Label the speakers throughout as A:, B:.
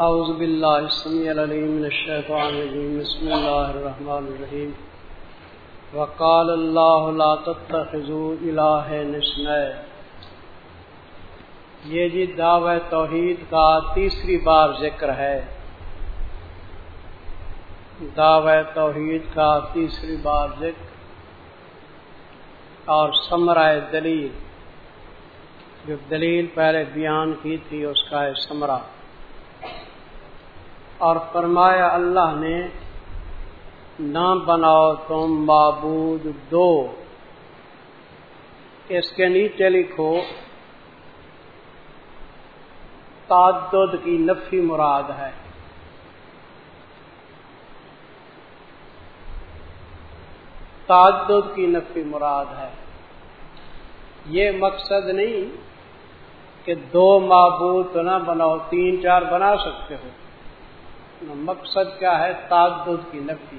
A: اعوذ باللہ السمیع العلیم من الشیطان الرجیم، بسم اللہ الرحمن الرحیم. وقال اللہ لا تتخذوا الہ نسنہ یہ جی دعوی توحید کا تیسری بار ذکر ہے. دعوی توحید کا تیسری بار ذکر اور سمرائے دلیل. جو دلیل پہلے بیان کی تھی اس کا ہے سمرا اور فرمایا اللہ نے، نہ بناؤ تم معبود دو۔ اس کے نیچے لکھو، تعدد کی نفی مراد ہے۔ تعدد کی نفی مراد ہے۔ یہ مقصد نہیں کہ دو معبود تو نہ بناؤ، تین چار بنا سکتے ہو۔ مقصد کیا ہے؟ تعدد کی نفی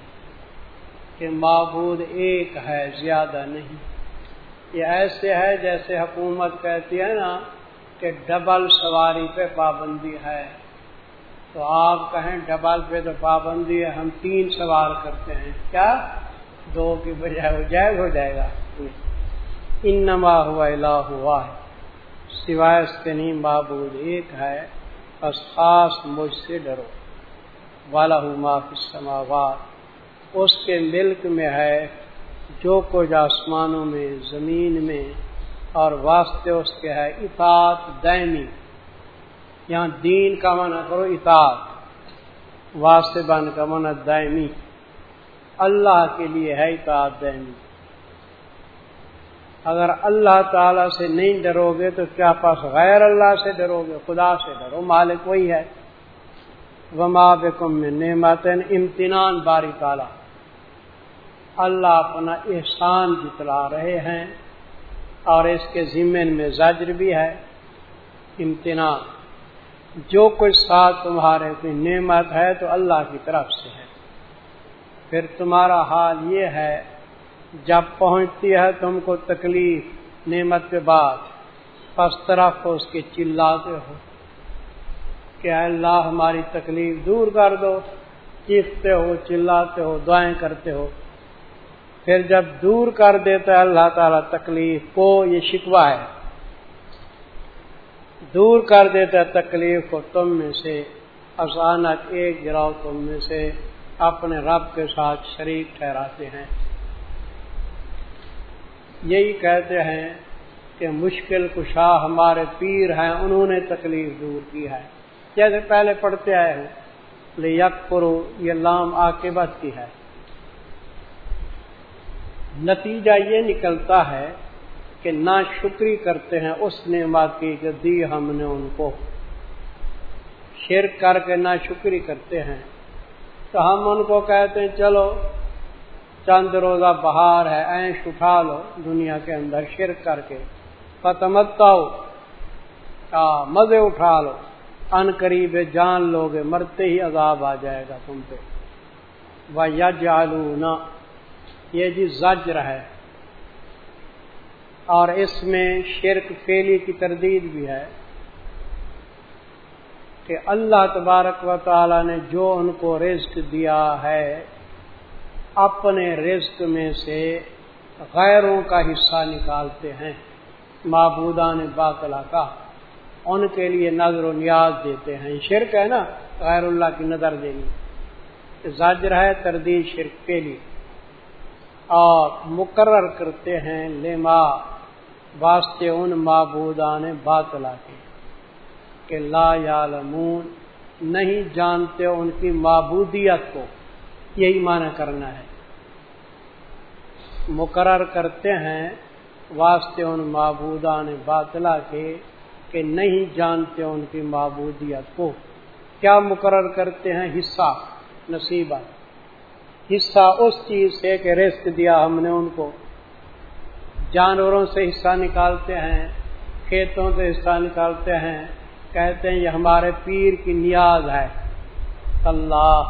A: کہ معبود ایک ہے، زیادہ نہیں۔ یہ ایسے ہے جیسے حکومت کہتی ہے نا کہ ڈبل سواری پہ پابندی ہے۔ تو آپ کہیں ڈبل پہ تو پابندی ہے، ہم تین سوار کرتے ہیں۔ کیا؟ دو کی بجائے ہو جائے ہو جائے گا۔ ان ہوا الہ ہوا ہے سوائے اس کے نہیں، معبود ایک ہے۔ بس خاص مجھ سے ڈرو۔ والا سماوات اس کے ملک میں ہے جو کچھ آسمانوں میں، زمین میں، اور واسطے اس کے ہے اطاعت دینی۔ یہاں دین کا منع کرو اطاعت، واسطے بن کا منع دائمی اللہ کے لیے ہے اطاعت دینی۔ اگر اللہ تعالی سے نہیں ڈرو گے تو کیا پاس غیر اللہ سے ڈرو گے؟ خدا سے ڈرو، مالک وہی ہے۔ وما بکم میں نعمت امتنان باری تعالی۔ اللہ اپنا احسان جتلا رہے ہیں اور اس کے ذمن میں زجر بھی ہے۔ امتنان، جو کچھ ساتھ تمہارے کوئی نعمت ہے تو اللہ کی طرف سے ہے۔ پھر تمہارا حال یہ ہے، جب پہنچتی ہے تم کو تکلیف، نعمت کے بعد، پس طرف اس کے چلاتے ہو۔ کہ اللہ ہماری تکلیف دور کر دو، چیختے ہو، چلاتے ہو، دعائیں کرتے ہو۔ پھر جب دور کر دیتا ہے، اللہ تعالی تکلیف کو، یہ شکوا ہے۔ دور کر دیتا ہے تکلیف کو تم میں سے، اچانک ایک گراؤ تم میں سے اپنے رب کے ساتھ شریک ٹھہراتے ہیں۔ یہی کہتے ہیں کہ مشکل کشا ہمارے پیر ہیں، انہوں نے تکلیف دور کی ہے۔ جیسے پہلے پڑھتے آئے ہیں۔ یک پرو یہ لام آ کے بس کی ہے۔ نتیجہ یہ نکلتا ہے کہ نہ شکری کرتے ہیں اس نعمت کی جو دی ہم نے ان کو۔ شرک کر کے نہ شکری کرتے ہیں۔ تو ہم ان کو کہتے ہیں، چلو، چند روزہ بہار ہے اینش اٹھا لو دنیا کے اندر شرک کر کے۔ فتمتا مزے اٹھا لو۔ ان قریب جان لوگے، مرتے ہی عذاب آ جائے گا تم پہ۔ وہ یجالو یہ جی زجر ہے۔ اور اس میں شرک فیلی کی تردید بھی ہے کہ اللہ تبارک و تعالی نے جو ان کو رزق دیا ہے، اپنے رزق میں سے غیروں کا حصہ نکالتے ہیں۔ معبودان باطلا کا۔ ان کے لیے نظر و نیاز دیتے ہیں۔ شرک ہے نا، غیر اللہ کی نظر دینی زاجر ہے تردید شرک کے لیے۔ اور مقرر کرتے ہیں، لما، واسطے ان معبودان باطلا کے۔ کہ لا یعلمون، نہیں جانتے ان کی معبودیت کو۔ یہی معنی کرنا ہے۔ مقرر کرتے ہیں، واسطے ان معبودان باطلا کے۔ کہ نہیں جانتے ان کی معبودیت کو۔ کیا مقرر کرتے ہیں؟ حصہ، نصیبہ۔ حصہ اس چیز سے کہ رزق دیا ہم نے ان کو۔ جانوروں سے حصہ نکالتے ہیں، کھیتوں سے حصہ نکالتے ہیں۔ کہتے ہیں یہ ہمارے پیر کی نیاز ہے۔ اللہ،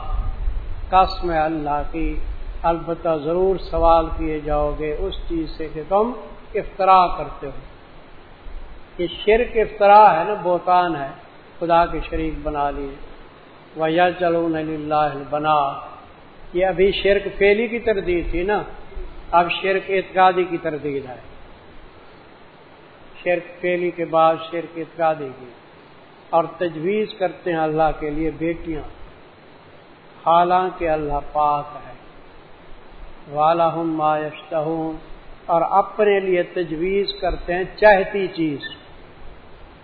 A: قسم اللہ کی۔ البتہ ضرور سوال کیے جاؤ گے اس چیز سے کہ تم افطرا کرتے ہو۔ یہ شرک افطرا ہے نا بوتان ہے، خدا کے شریک بنا لیے۔ وہ یا چلو بنا یہ ابھی شرک فیلی کی تردید تھی نا۔ اب شرک اعتقادی کی تردید ہے۔ شرک فیلی کے بعد شرک اعتقادی کی۔ اور تجویز کرتے ہیں اللہ کے لیے بیٹیاں۔ حالانکہ اللہ پاک ہے۔ والا ہوں مایشتہ اور اپنے لیے تجویز کرتے ہیں چاہتی چیز۔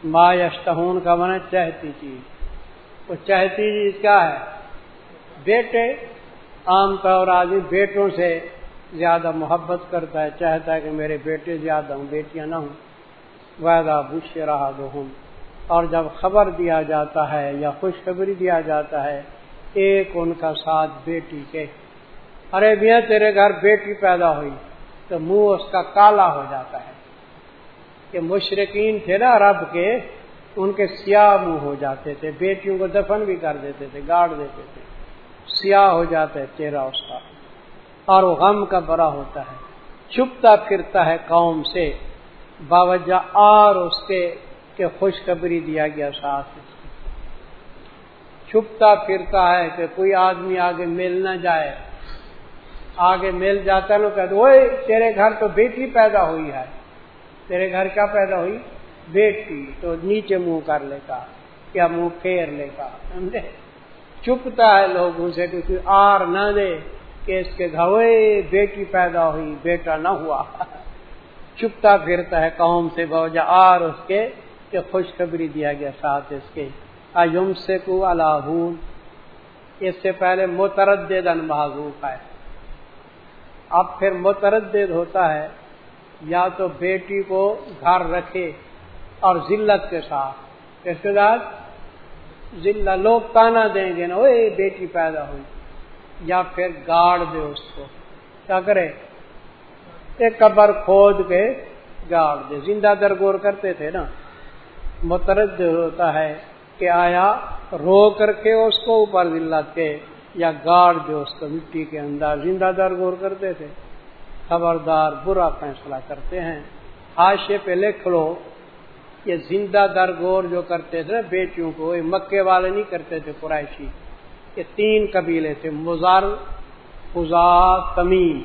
A: مایشتہون کا من چاہتی چیز۔ وہ چاہتی چیز کیا ہے؟ بیٹے عام طور آدمی بیٹوں سے زیادہ محبت کرتا ہے، چاہتا ہے کہ میرے بیٹے زیادہ ہوں، بیٹیاں نہ ہوں۔ ویدا بش رہا ہوں اور جب خبر دیا جاتا ہے یا خوشخبری دیا جاتا ہے، ایک ان کا ساتھ بیٹی کے۔ ارے میاں، تیرے گھر بیٹی پیدا ہوئی تو منہ اس کا کالا ہو جاتا ہے۔ کہ مشرقین تھے نا رب کے، ان کے سیاہ منہ ہو جاتے تھے، بیٹیوں کو دفن بھی کر دیتے تھے، گاڑ دیتے تھے۔ سیاہ ہو جاتا ہے چہرہ اس کا، اور وہ غم کا بڑا ہوتا ہے۔ چھپتا پھرتا ہے قوم سے، باوجہ اور اس کے کہ خوشخبری دیا گیا ساتھ چھپتا پھرتا ہے کہ کوئی آدمی آگے مل نہ جائے۔ آگے مل جاتا نا کہ وہ تیرے گھر تو بیٹی پیدا ہوئی ہے۔ تیرے گھر کیا پیدا ہوئی؟ بیٹی تو نیچے منہ کر لے گا کیا منہ پھیر لے سمجھے؟ چپتا ہے لوگوں سے کہ آر نہ دے کہ اس کے گھوے بیٹی پیدا ہوئی، بیٹا نہ ہوا۔ چپتا پھرتا ہے قوم سے بوجہ آر اس کے کہ خوشخبری دیا گیا ساتھ اس کے۔ ایم سے کو اللہ اس سے پہلے متردد معذوف ہے۔ اب پھر متردد ہوتا ہے۔ یا تو بیٹی کو گھر رکھے اور ذلت کے ساتھ۔ اس کے بعد ذلہ لوگ تانا دیں گے نا وہ بیٹی پیدا ہوئی۔ یا پھر گاڑ دے اس کو۔ کیا کرے؟ ایک قبر کھود کے گاڑ دے۔ زندہ درگور کرتے تھے نا۔ مترد ہوتا ہے کہ آیا رو کر کے اس کو اوپر ذلت کے یا گاڑ دے اس کو مٹی کے اندر۔ زندہ درگور کرتے تھے۔ خبردار، برا فیصلہ کرتے ہیں۔ آشے پہ لکھ لو، یہ زندہ درگور جو کرتے تھے، بیٹیوں کو، یہ مکے والے نہیں کرتے تھے قرائشی یہ تین قبیلے تھے، مزار، خزا، تمیم۔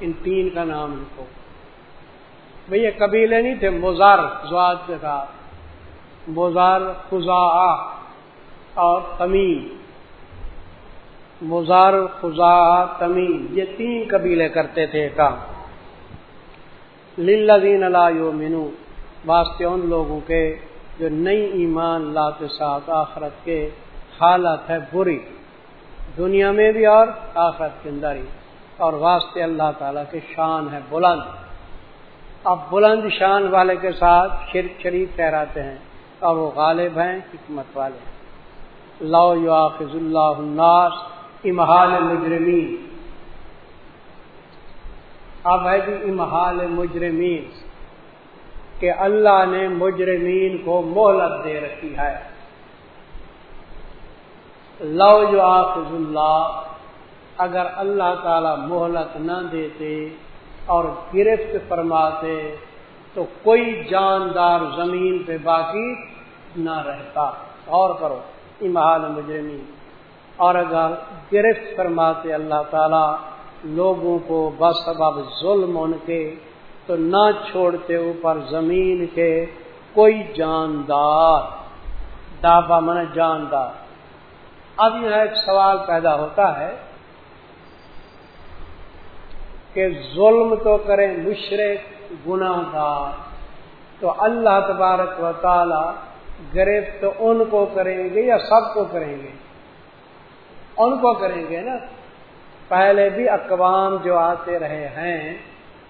A: ان تین کا نام لکھو۔ بھئی یہ قبیلے نہیں تھے، مزار زواد کے ساتھ مزار، خزا، اور تمیم۔ مزار، خزا تمیم یہ تین قبیلے کرتے تھے کام للذین لا یؤمنون، واسطے ان لوگوں کے جو نئی ایمان لاتے ساتھ آخرت کے حالت ہے بری، دنیا میں بھی اور آخرت کے اندر ہی۔ اور واسطے اللہ تعالیٰ کے شان ہے بلند۔ اب بلند شان والے کے ساتھ شرک شریف ٹھہراتے ہیں اور وہ غالب ہیں، حکمت والے ہیں۔ لو یو آخذ اللہ الناس امہال مجرمین۔ اب ہے جی امہال مجرمین کہ اللہ نے مجرمین کو مہلت دے رکھی ہے۔ لو جو آفز اللہ، اگر اللہ تعالی مہلت نہ دیتے اور گرفت فرماتے تو کوئی جاندار زمین پہ باقی نہ رہتا۔ اور کرو امہال مجرمین۔ اور اگر گرفت فرماتے اللہ تعالی، لوگوں کو بس اب ظلم ان کے، تو نہ چھوڑتے اوپر زمین کے کوئی جاندار۔ دابا من جاندار۔ اب یہاں ایک سوال پیدا ہوتا ہے کہ ظلم تو کریں مشرق گناہ گار تو اللہ تبارک و تعالی گرفت ان کو کریں گے یا سب کو کریں گے؟ ان کو کریں گے نا۔ پہلے بھی اقوام جو آتے رہے ہیں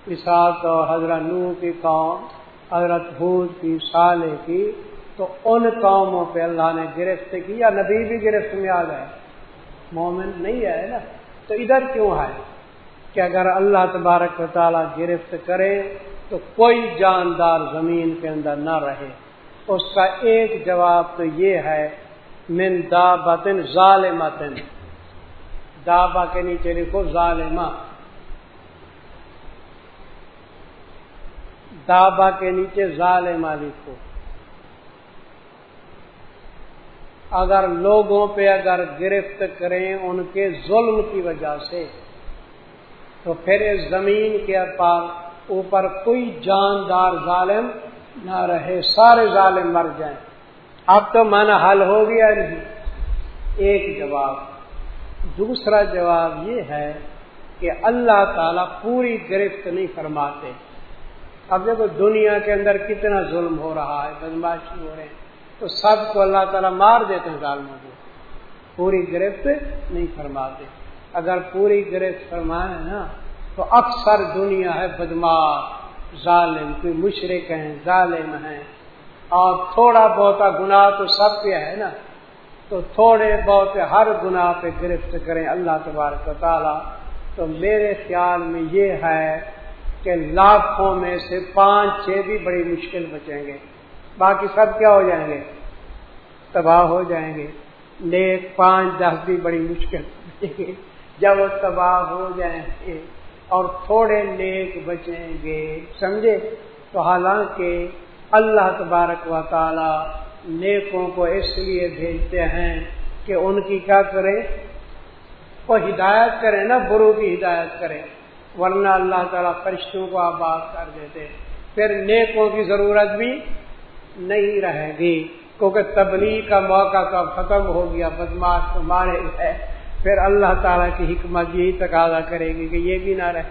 A: مثال تو حضرت نو کی قوم، حضرت حود کی سالے کی، تو ان قوموں پہ اللہ نے گرفت کی یا نبی بھی گرفت میں آ گئے۔ مومن نہیں ہے نا۔ تو ادھر کیوں ہے؟ کہ اگر اللہ تبارک و تعالیٰ گرفت کرے، تو کوئی جاندار زمین کے اندر نہ رہے۔ اس کا ایک جواب تو یہ ہے من دا بتن ظالمتن. دابا کے نیچے لکھو ظالمہ. دابا کے نیچے ظالمہ لکھو. اگر لوگوں پہ اگر گرفت کریں ان کے ظلم کی وجہ سے، تو پھر اس زمین کے پاس اوپر کوئی جاندار ظالم نہ رہے، سارے ظالم مر جائیں۔ اب تو من حل ہو گیا نہیں۔ ایک جواب۔ دوسرا جواب یہ ہے کہ اللہ تعالیٰ پوری گرفت نہیں فرماتے۔ اب دیکھو دنیا کے اندر کتنا ظلم ہو رہا ہے، بدماشی ہو رہے ہیں تو سب کو اللہ تعالیٰ مار دیتے ہیں ظالموں کو۔ پوری گرفت نہیں فرماتے۔ اگر پوری گرفت فرمائے نا، تو اکثر دنیا ہے بدماش، ظالم، کوئی مشرق ہیں، ظالم ہیں۔ اور تھوڑا بہت گناہ تو سب پہ ہے نا، تو تھوڑے بہت ہر گناہ پہ گرفت کریں اللہ تبارک تعالیٰ۔ تو میرے خیال میں یہ ہے کہ لاکھوں میں سے پانچ چھ بھی بڑی مشکل بچیں گے۔ باقی سب کیا ہو جائیں گے؟ تباہ ہو جائیں گے۔ نیک پانچ دس بھی بڑی مشکل بچیں گے جب وہ تباہ ہو جائیں گے اور تھوڑے نیک بچیں گے، سمجھے؟ تو حالانکہ اللہ تبارک و تعالی نیکوں کو اس لیے بھیجتے ہیں کہ ان کی کیا کریں وہ ہدایت کریں نا برو کی ہدایت کریں ورنہ اللہ تعالیٰ فرشتوں کو آباد کر دیتے۔ پھر نیکوں کی ضرورت بھی نہیں رہے گی، کیونکہ تبلیغ کا موقع کا ختم ہو گیا، بدماش تو مارے گئے۔ پھر اللہ تعالیٰ کی حکمت یہی تقاضا کرے گی کہ یہ بھی نہ رہے،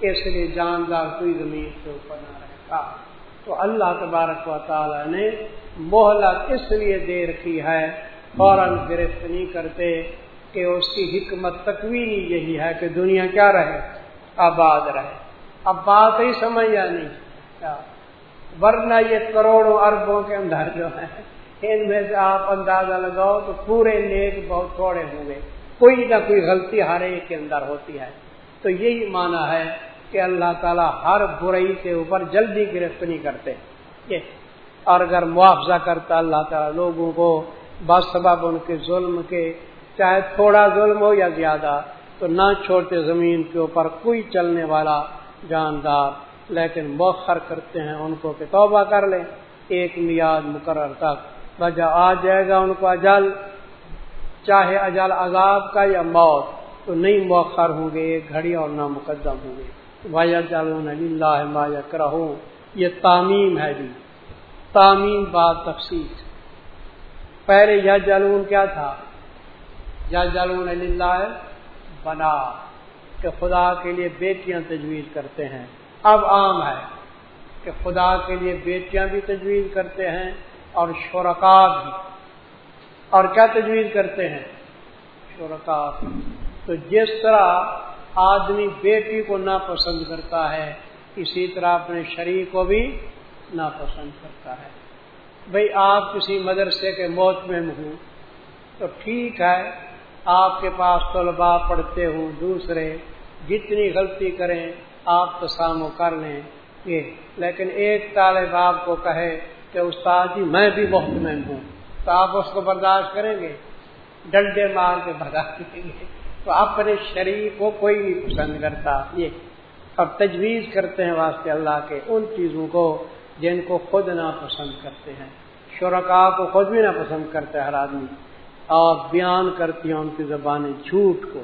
A: اس لیے جاندار کوئی زمین سے اوپر نہ رہے۔ گا تو اللہ تبارک و تعالیٰ نے مہلت اس لیے دے رکھی ہے، فوراً گرفت نہیں کرتے کہ اس کی حکمت تکوینی یہی ہے کہ دنیا کیا رہے، آباد رہے۔ اب بات ہی سمجھ یا نہیں۔ اچھا۔ ورنہ یہ کروڑوں اربوں کے اندر جو ہے، ان میں سے آپ اندازہ لگاؤ تو پورے نیک بہت تھوڑے ہوں گے۔ کوئی نہ کوئی غلطی ہر ایک کے اندر ہوتی ہے۔ تو یہی مانا ہے کہ اللہ تعالیٰ ہر برائی کے اوپر جلدی گرفت نہیں کرتے۔ اور اگر معاوضہ کرتا اللہ تعالیٰ لوگوں کو، بس سبب ان کے ظلم کے، چاہے تھوڑا ظلم ہو یا زیادہ، تو نہ چھوڑتے زمین کے اوپر کوئی چلنے والا جاندار، لیکن مؤخر کرتے ہیں ان کو کہ توبہ کر لیں۔ ایک میاد مقرر تک۔ وجہ آ جائے گا ان کو اجل۔ چاہے اجل عذاب کا یا موت، تو نہیں مؤخر ہوں گے ایک گھڑی اور نہ مقدم ہوں گے۔ اللہ مایا کرو یہ تعمیم ہے جی۔ تعمیم بات تفصیل۔ پہلے یہ جلون کیا تھا؟ یا جلون اللہ بنا۔ کہ خدا کے لیے بیٹیاں تجویز کرتے ہیں۔ اب عام ہے کہ خدا کے لیے بیٹیاں بھی تجویز کرتے ہیں اور شرکا بھی۔ اور کیا تجویز کرتے ہیں؟ شرکا۔ تو جس طرح آدمی بیٹی کو ناپسند کرتا ہے، اسی طرح اپنے شریک کو بھی ناپسند کرتا ہے۔ بھئی آپ کسی مدرسے کے موت میں ہوں، تو ٹھیک ہے، آپ کے پاس طلباء پڑھتے ہوں دوسرے، جتنی غلطی کریں آپ تو سامو کر لیں یہ لیکن ایک طالب آپ کو کہے کہ استاد جی میں بھی بہت مہنگ ہوں، تو آپ اس کو برداشت کریں گے؟ ڈنڈے مار کے برداشت کریں گے۔ تو اپنے شریف کو کوئی نہیں پسند کرتا۔ یہ اب تجویز کرتے ہیں واسطے اللہ کے ان چیزوں کو جن کو خود نہ پسند کرتے ہیں۔ شرکا کو خود بھی نہ پسند کرتے ہر آدمی۔ آپ بیان کرتی ہیں ان کی زبانیں جھوٹ کو۔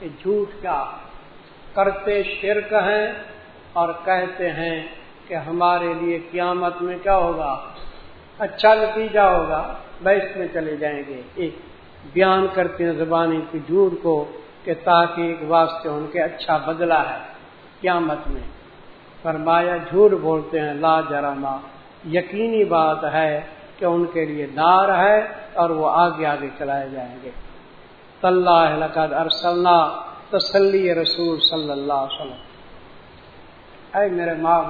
A: یہ جھوٹ کیا؟ کرتے شرک ہیں اور کہتے ہیں کہ ہمارے لیے قیامت میں کیا ہوگا؟ اچھا نتیجہ ہوگا۔ بحث میں چلے جائیں گے۔ ایک بیان کرتے ہیں زبانی کی جھوٹ کو کہ تاکہ ایک واسطے ان کے اچھا بدلا ہے قیامت میں۔ فرمایا، جھوٹ بولتے ہیں، لا جرما یقینی بات ہے کہ ان کے لیے نار ہے اور وہ آگے آگے چلائے جائیں گے۔ لقد ارسلنا تسلی رسول صلی اللہ علیہ وسلم۔ اے میرے ماں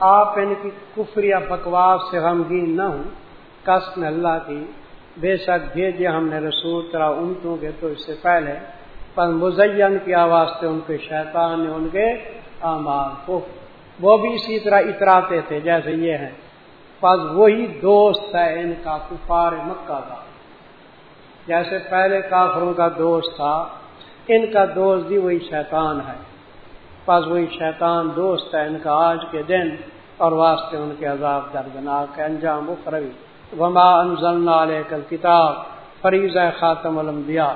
A: آپ ان کی کفر یا بکواس سے غمگین نہ ہوں۔ قسم اللہ کی بے شک بھیجے ہم نے رسول طرح امتوں کے تو اس سے پہلے، پر مزین کی آواز سے ان کے شیطان نے ان کے آمار کو، وہ بھی اسی طرح اتراتے تھے جیسے یہ ہیں۔ پس وہی دوست ہے ان کا کفار مکہ کا۔ جیسے پہلے کافروں کا دوست تھا، ان کا دوست بھی وہی شیطان ہے۔ پس وہی شیطان دوست ہے ان کا آج کے دن، اور واسطے ان کے عذاب دردناک انجام اخروی۔ وما انزلنا کل کتاب فریض خاتم الانبیاء۔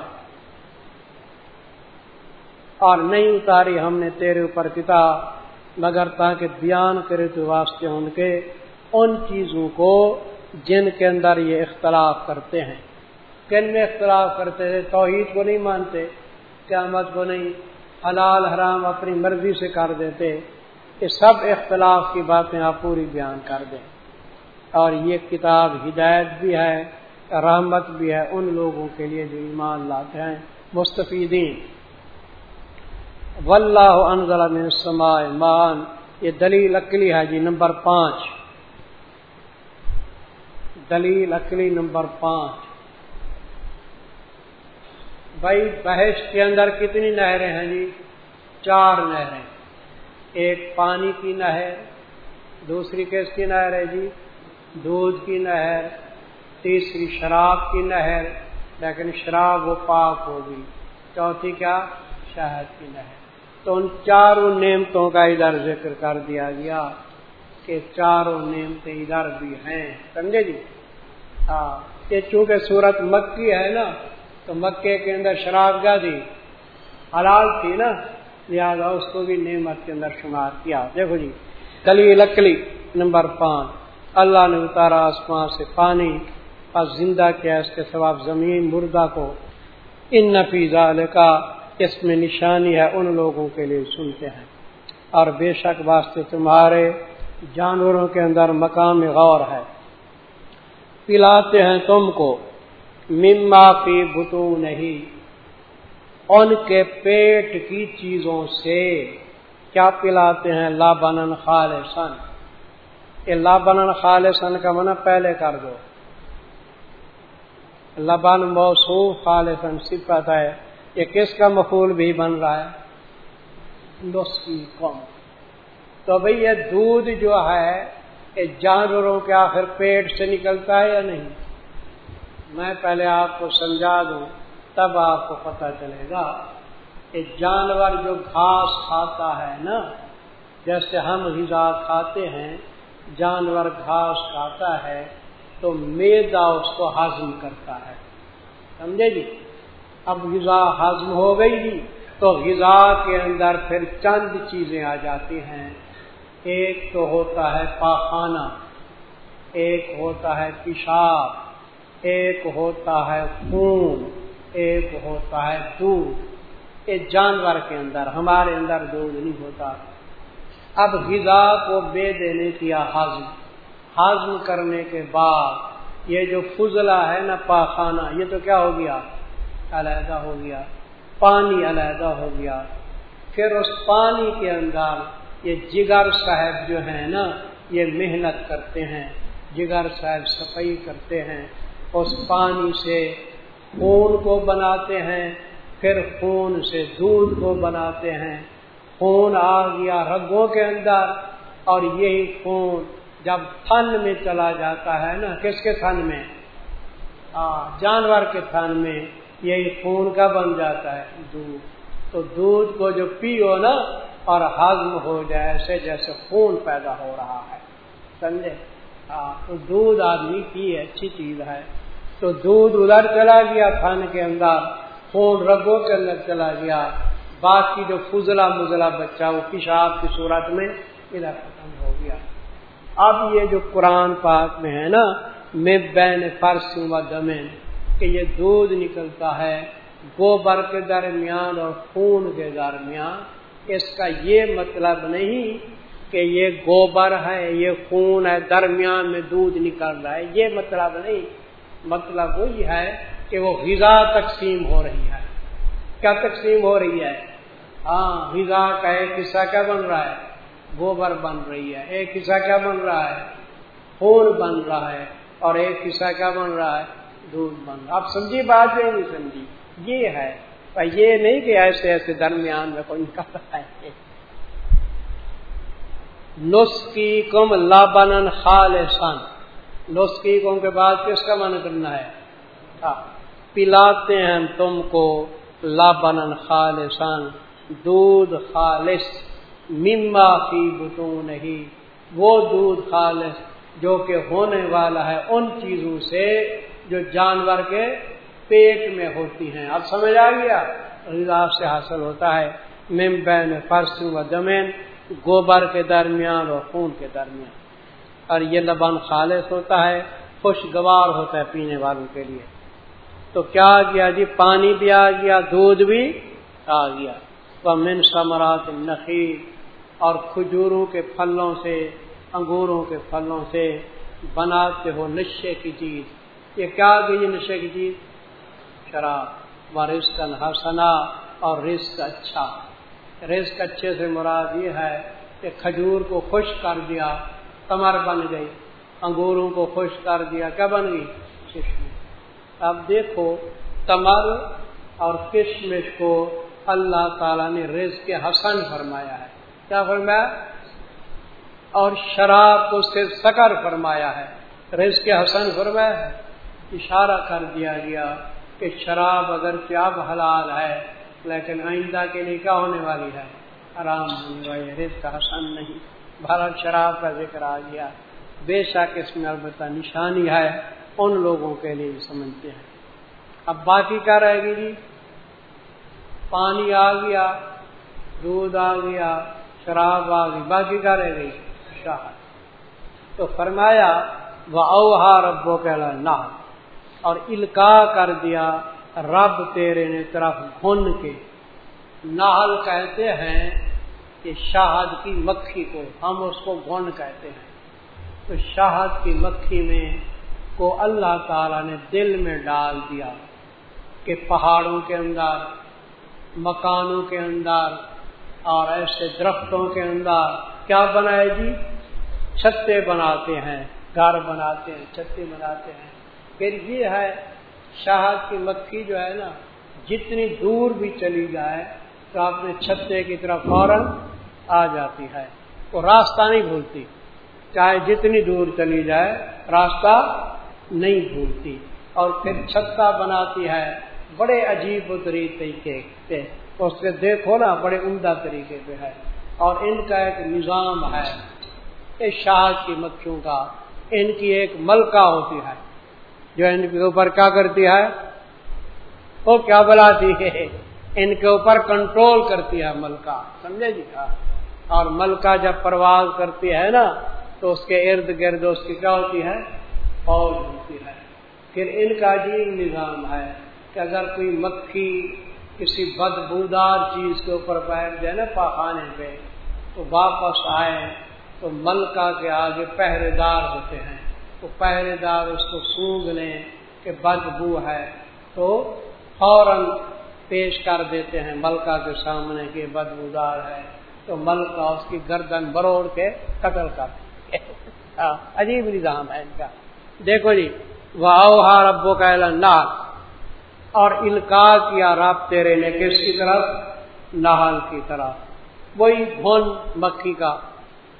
A: اور نہیں اتاری ہم نے تیرے اوپر کتاب، مگر تاکہ بیان کرے تو واسطے ان کے، ان چیزوں کو جن کے اندر یہ اختلاف کرتے ہیں۔ کن میں اختلاف کرتے تھے توحید کو نہیں مانتے، قیامت کو نہیں، حلال، حرام اپنی مرضی سے کر دیتے۔ یہ سب اختلاف کی باتیں آپ پوری بیان کر دیں۔ اور یہ کتاب ہدایت بھی ہے، رحمت بھی ہے ان لوگوں کے لیے جو ایمان لاتے ہیں، مستفیدین۔ انزل من السماء مان یہ دلیل اکلی ہے جی نمبر پانچ۔ دلیل اکلی نمبر پانچ۔ بھائی بحث کے اندر کتنی نہریں ہیں جی؟ چار نہریں۔ ایک پانی کی نہر، دوسری کس کی نہر ہے جی؟ دودھ کی نہر، تیسری شراب کی نہر، لیکن شراب وہ پاک ہوگی چوتھی کیا؟ شہد کی نہر۔ تو ان چاروں نعمتوں کا ادھر ذکر کر دیا گیا کہ چاروں نعمتیں ادھر بھی ہیں۔ سمجھے جی؟ ہاں یہ چونکہ صورت مکی ہے نا، تو مکے کے اندر شراب کیا تھی؟ حلال تھی نا، لہٰذا اس کو بھی نعمت کے اندر شمار کیا۔ دیکھو جی کلی لکلی نمبر پانچ۔ اللہ نے اتارا آسمان سے پانی اور زندہ کیا اس کے سواب زمین مردہ کو؟ ان نفیزہ کا اس میں نشانی ہے ان لوگوں کے لیے سنتے ہیں۔ اور بے شک واسطے تمہارے جانوروں کے اندر مقام غور ہے۔ پلاتے ہیں تم کو۔ مما کی بتو نہیں ان کے پیٹ کی چیزوں سے۔ کیا پلاتے ہیں؟ لابن خالصن یہ لابن خالصن کا منع پہلے کر دو۔ لبن موصوف خالصن صفت ہے یہ کس کا مفول بھی بن رہا ہے۔ نسخی قوم۔ تو بھئی یہ دودھ جو ہے، یہ جانوروں کے آخر پیٹ سے نکلتا ہے یا نہیں؟ میں پہلے آپ کو سمجھا دوں، تب آپ کو پتہ چلے گا کہ جانور جو گھاس کھاتا ہے نا، جیسے ہم غذا کھاتے ہیں جانور گھاس کھاتا ہے تو میدا اس کو ہضم کرتا ہے۔ سمجھے جی؟ اب غذا ہضم ہو گئی جی تو غذا کے اندر پھر چند چیزیں آ جاتی ہیں۔ ایک تو ہوتا ہے پاخانہ، ایک ہوتا ہے پیشاب، ایک ہوتا ہے خون، ایک ہوتا ہے دودھ۔ یہ جانور کے اندر، ہمارے اندر دودھ نہیں ہوتا۔ اب غذا کو بے دینے کیا ہضم ہضم کرنے کے بعد یہ جو فضلہ ہے نا پاخانہ، یہ تو کیا ہو گیا؟ علیحدہ ہو گیا۔ پانی علیحدہ ہو گیا۔ پھر اس پانی کے اندر یہ جگر صاحب جو ہیں نا، یہ محنت کرتے ہیں، جگر صاحب صفائی کرتے ہیں۔ اس پانی سے خون کو بناتے ہیں، پھر خون سے دودھ کو بناتے ہیں۔ خون آ گیا رگوں کے اندر اور یہی خون جب تھن میں چلا جاتا ہے نا، کس کے تھن میں؟ جانور کے تھن میں یہی خون کا بن جاتا ہے دودھ۔ تو دودھ کو جو پیو نا، اور ہضم ہو جائے ایسے جیسے خون پیدا ہو رہا ہے۔ سمجھے؟ ہاں تو دودھ آدمی کی اچھی چیز ہے۔ تو دودھ ادھر چلا گیا کھانے کے اندر، خون رگوں کے اندر چلا گیا۔ باقی جو فضلہ مزلہ بچہ وہ پیشاب کی صورت میں ادھر ختم ہو گیا۔ اب یہ جو قرآن پاک میں ہے نا میں بین فرش و دمین کہ یہ دودھ نکلتا ہے گوبر کے درمیان اور خون کے درمیان، اس کا یہ مطلب نہیں کہ یہ گوبر ہے، یہ خون ہے، درمیان میں دودھ نکل رہا ہے، یہ مطلب نہیں۔ مطلب وہی ہے کہ وہ غذا تقسیم ہو رہی ہے۔ کیا تقسیم ہو رہی ہے؟ ہاں غذا کا ایک حصہ کیا بن رہا ہے؟ گوبر بن رہی ہے۔ ایک حصہ کیا بن رہا ہے؟ خون بن رہا ہے۔ اور ایک حصہ کیا بن رہا ہے؟ دودھ بن رہا آپ سمجھی بات نہیں سمجھی۔ یہ ہے۔ یہ نہیں کہ ایسے ایسے درمیان میں کوئی ہے۔ نسخی کم لابن خالصن نسخی کم کے بعد کس کا من کرنا ہے؟ ہاں، پلاتے ہیں تم کو لابن خالصن دودھ خالص مما کی بتو نہیں وہ دودھ خالص جو کہ ہونے والا ہے ان چیزوں سے جو جانور کے پیٹ میں ہوتی ہیں۔ اب سمجھ آ گیا؟ غذا سے حاصل ہوتا ہے۔ ممبین فرس و زمین گوبر کے درمیان اور خون کے درمیان۔ اور یہ لبان خالص ہوتا ہے، خوشگوار ہوتا ہے پینے والوں کے لیے۔ تو کیا آ گیا جی؟ پانی بھی آ گیا، دودھ بھی آ گیا۔ من سمرات نقی اور کھجوروں کے پھلوں سے، انگوروں کے پھلوں سے بناتے ہو نشے کی چیز۔ یہ کیا گئی نشے کی چیز؟ شراب۔ و رزق حسنا اور رزق اچھا۔ رزق اچھے سے مراد یہ ہے کہ کھجور کو خوش کر دیا کمر بن گئی۔ انگوروں کو خوش کر دیا، کیا بن گئی؟ کشمش اب دیکھو تمر اور کشمش کو اللہ تعالی نے رزق کے حسن فرمایا ہے۔ کیا فرمایا؟ اور شراب کو صرف سکر فرمایا ہے۔ رزق کے حسن فرمایا ہے۔ اشارہ کر دیا گیا کہ شراب اگر کیا حلال ہے، لیکن آئندہ کے لیے کیا ہونے والی ہے؟ آرام ہونے والی رزق حسن نہیں۔ بھارت شراب کا ذکر آ گیا۔ بے شک اس میں البتہ نشانی ہے۔ ان لوگوں کے لیے سمجھتے ہیں۔ اب باقی کیا رہے گی جی؟ پانی آ گیا، دودھ آ گیا، شراب آ گئی، باقی کیا رہ گئی شہد تو فرمایا وہ اوہا ربو کہ نہ اور الکا کر دیا، رب تیرے نے طرف گن کے۔ نہل کہتے ہیں کہ شہد کی مکھی کو ہم اس کو گن کہتے ہیں۔ تو شہد کی مکھی میں کو اللہ تعالی نے دل میں ڈال دیا کہ پہاڑوں کے اندر مکانوں کے اندر اور ایسے درختوں کے اندر کیا بنائے جی؟ چھتے بناتے ہیں، گھر بناتے ہیں، چھتے بناتے ہیں۔ پھر یہ ہے شہد کی مکھی جو ہے نا، جتنی دور بھی چلی جائے تو اپنے چھتے کی طرف فوراً آ جاتی ہے۔ وہ راستہ نہیں بھولتی۔ چاہے جتنی دور چلی جائے، راستہ نہیں بھولتی۔ اور پھر چھتا بناتی ہے بڑے عجیب و طریقے سے۔ اس سے دیکھو نا، بڑے عمدہ طریقے پہ ہے۔ اور ان کا ایک نظام ہے اس شہد کی مکھیوں کا، ان کی ایک ملکہ ہوتی ہے۔ جو ان کے اوپر کیا کرتی ہے؟ وہ کیا بلاتی ہے؟ ان کے اوپر کنٹرول کرتی ہے ملکہ، سمجھے جی؟ کا اور ملکہ جب پرواز کرتی ہے نا، تو اس کے ارد گرد اس کی کیا ہوتی ہے؟ فوج ہوتی ہے۔ پھر ان کا عجیب نظام ہے۔ کہ اگر کوئی مکھی کسی بدبودار چیز کے اوپر بیٹھ جائے نا پاخانے پہ، تو واپس آئے تو ملکہ کے آگے پہرے دار ہوتے ہیں۔ وہ پہرے دار اس کو سونگ لیں کہ بدبو ہے۔ تو فوراً پیش کر دیتے ہیں ملکہ کے سامنے کہ بدبودار ہے۔ تو ملکہ اس کی گردن بروڑ کے قتل کر ہاں، عجیب نظام ہے ان کا۔ دیکھو جی وہ ربو کا اعلان اور الکا کیا رب تیرے نے کس کی طرف نہال کی طرف وہی گھن مکھی کا۔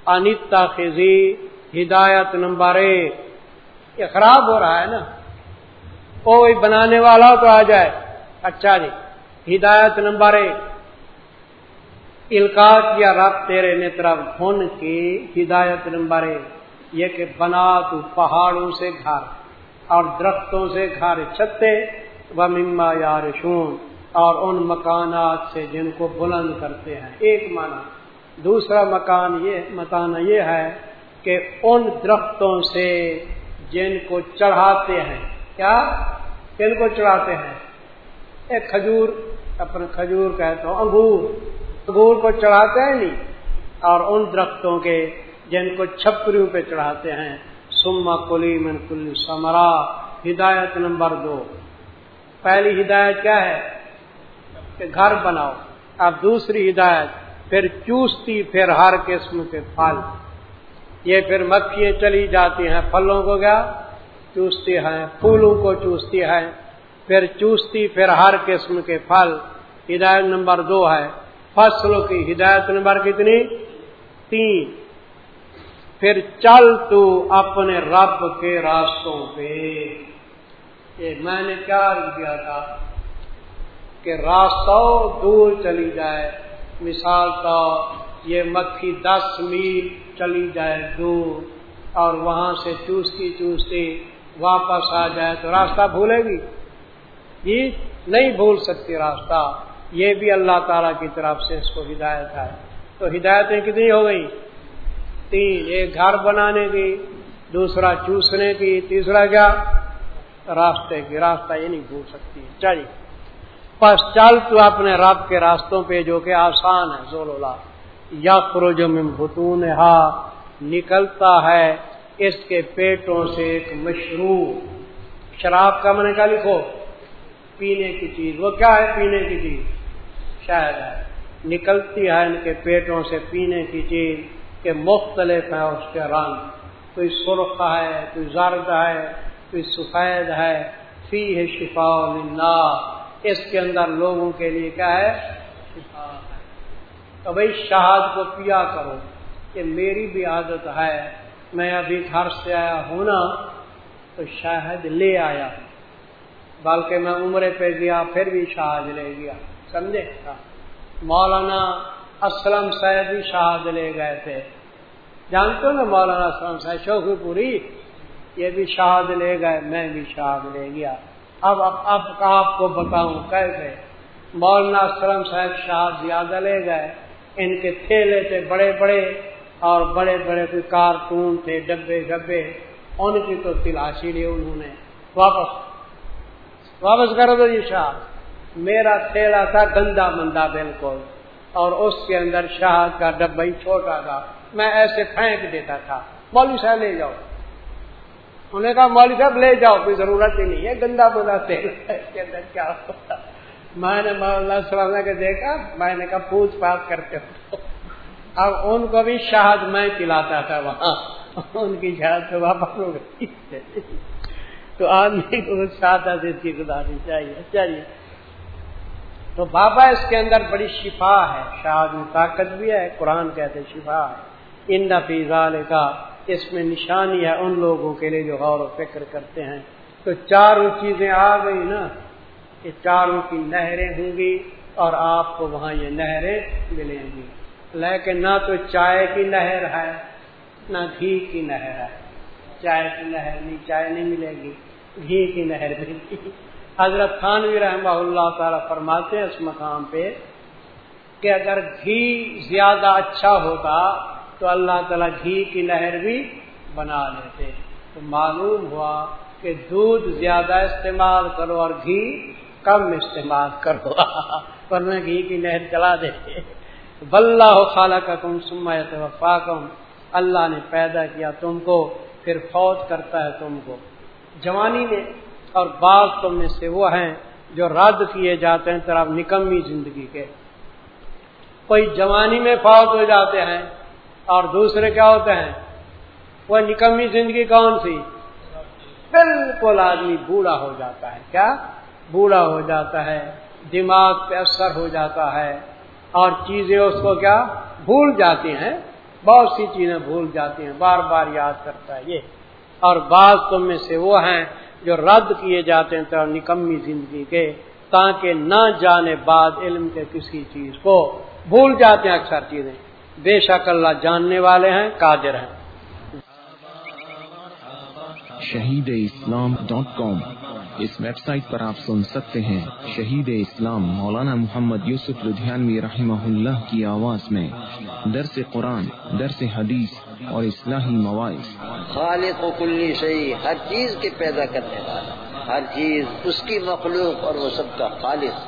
A: انتا خزی، ہدایت نمبر ایک۔ یہ خراب ہو رہا ہے نا۔ کوئی بنانے والا تو آ جائے۔ اچھا جی ہدایت نمبر ایک۔ الکا کیا رب تیرے نے طرف گھن کی ہدایت نمبر ایک۔ یہ کہ بنا تو پہاڑوں سے گھر اور درختوں سے گھر چھتے و مما یارشون اور ان مکانات سے جن کو بلند کرتے ہیں۔ ایک معنی۔ دوسرا مکان یہ مکان یہ ہے کہ ان درختوں سے جن کو چڑھاتے ہیں۔ کیا؟ کن کو چڑھاتے ہیں؟ ایک کھجور اپنے کھجور کہتا ہوں انگور۔ انگور کو چڑھاتے ہیں نہیں، اور ان درختوں کے جن کو چھپریوں پہ چڑھاتے ہیں۔ سما کلی من کل سمرا ہدایت نمبر دو۔ پہلی ہدایت کیا ہے؟ کہ گھر بناؤ۔ اب دوسری ہدایت، پھر چوستی، پھر ہر قسم کے پھل۔ یہ پھر مکھیاں چلی جاتی ہیں۔ پھلوں کو کیا؟ چوستی ہیں۔ پھولوں کو چوستی ہے پھر چوستی، پھر ہر قسم کے پھل۔ ہدایت نمبر دو ہے۔ فصلوں کی ہدایت نمبر کتنی؟ تین۔ پھر چل تو اپنے رب کے راستوں پہ۔ میں نے کیا کیا تھا کہ راستہ دور چلی جائے۔ مثال تو یہ مکھی دس میل چلی جائے دور اور وہاں سے چوستی چوستی واپس آ جائے تو راستہ بھولے گی؟ جی نہیں بھول سکتی راستہ۔ یہ بھی اللہ تعالی کی طرف سے اس کو ہدایت ہے۔ تو ہدایتیں کتنی ہو گئی تین، ایک گھر بنانے کی، دوسرا چوسنے کی، تیسرا کیا؟ راستے کی، راستہ یہ نہیں بھول سکتی۔ چلیے پس چل تو اپنے رب کے راستوں پہ جو کہ آسان ہے زولولا یا جو بتون ہا نکلتا ہے اس کے پیٹوں سے ایک مشروب۔ شراب کا من کا لکھو، پینے کی چیز۔ وہ کیا ہے پینے کی چیز؟ شاید ہے۔ نکلتی ہے ان کے پیٹوں سے پینے کی چیز کہ مختلف ہے اس کے رنگ۔ کوئی سرخ ہے، کوئی زرد ہے کوئی سفید ہے فی ہے شفا اس کے اندر لوگوں کے لیے کیا ہے؟ تو بھائی شہاد کو پیا کرو کہ میری بھی عادت ہے۔ میں ابھی گھر سے آیا ہوں نا، تو شاہد لے آیا۔ بلکہ میں عمرے پہ گیا، پھر بھی شہاد لے گیا۔ سمجھے؟ ہاں۔ مولانا اسلم صاحب بھی شہاد لے گئے تھے۔ جانتے ہو نا مولانا اسلم صاحب شوقی پوری؟ یہ بھی شہاد لے گئے، میں بھی شہاد لے گیا۔ اب اب آپ کو بتاؤں کیسے؟ مولانا اسلم صاحب شہاد زیادہ لے گئے۔ ان کے تھیلے تھے بڑے بڑے اور بڑے بڑے کوئی کارٹون تھے، ڈبے ڈبے۔ ان کی تو تلاشی لی انہوں نے۔ واپس۔ واپس کر دو جی شاہ میرا تھیلا تھا گندا مندا بالکل۔ اور اس کے اندر شاہ کا ڈبا ہی چھوٹا تھا۔ میں ایسے پھینک دیتا تھا۔ مولوی صاحب لے جاؤ۔ انہوں نے کہا، مولوی صاحب، لے جاؤ، کوئی ضرورت ہی نہیں ہے، گندا بنا تیل اس کے اندر کیا ہوتا میں نے مولانا السلام کے دیکھا، میں نے کہا، پوچھ پاچھ کرتے ہو۔ اب ان کو بھی شہد میں پلاتا تھا وہاں۔ ان کی شہد سے واپس ہو گئی۔ تو آدمی کو سادہ سے چکدانی چاہیے۔ چاہیے تو بابا اس کے اندر بڑی شفا ہے۔ شہاد میں طاقت بھی ہے، قرآن کہتے شفا ہے۔ ان نفیزال کا اس میں نشانی ہے ان لوگوں کے لیے جو غور و فکر کرتے ہیں۔ تو چاروں چیزیں آ گئی نا، یہ چاروں کی نہریں ہوں گی اور آپ کو وہاں یہ نہریں ملیں گی۔ لیکن نہ تو چائے کی نہر ہے، نہ گھی کی نہر ہے۔ چائے کی نہر نہیں، چائے نہیں ملے گی، گھی کی نہر ملے گی۔ حضرت خانوی رحمہ اللہ تعالی فرماتے ہیں اس مقام پہ کہ اگر گھی زیادہ اچھا ہوتا تو اللہ تعالیٰ گھی کی نہر بھی بنا لیتے۔ تو معلوم ہوا کہ دودھ زیادہ استعمال کرو اور گھی کم استعمال کرو۔ ورنہ گھی کی نہر چلا دیتے۔ بلّہ خالہ کا کم سمت وفا کم اللہ نے پیدا کیا تم کو، پھر فوت کرتا ہے تم کو۔ جوانی میں اور بعض تم میں سے وہ ہیں جو رد کیے جاتے ہیں طرف نکمی زندگی کے۔ کوئی جوانی میں فوت ہو جاتے ہیں اور دوسرے کیا ہوتے ہیں؟ وہ نکمی زندگی کون سی؟ بالکل آدمی بوڑھا ہو جاتا ہے۔ کیا؟ بوڑھا ہو جاتا ہے، دماغ پہ اثر ہو جاتا ہے اور چیزیں اس کو کیا؟ بھول جاتی ہیں۔ بہت سی چیزیں بھول جاتی ہیں۔ بار بار یاد کرتا ہے یہ۔ اور بعض تم میں سے وہ ہیں جو رد کیے جاتے ہیں تو نکمی زندگی کے، تاکہ نہ جانے بعد علم کے کسی چیز کو۔ بھول جاتے ہیں اکثر چیزیں۔ بے شک اللہ جاننے والے ہیں قادر ہیں۔
B: Shaheed Islam dot com. اس ویب سائٹ پر آپ سن سکتے ہیں۔ شہید اسلام مولانا محمد یوسف لدھیانوی رحمہ اللہ کی آواز میں۔ درس قرآن درس حدیث اور اصلاحی مواعث۔
C: خالق و کلی صحیح ہر چیز کے پیدا کرنے والا۔ ہر چیز اس کی مخلوق اور وہ سب کا خالق۔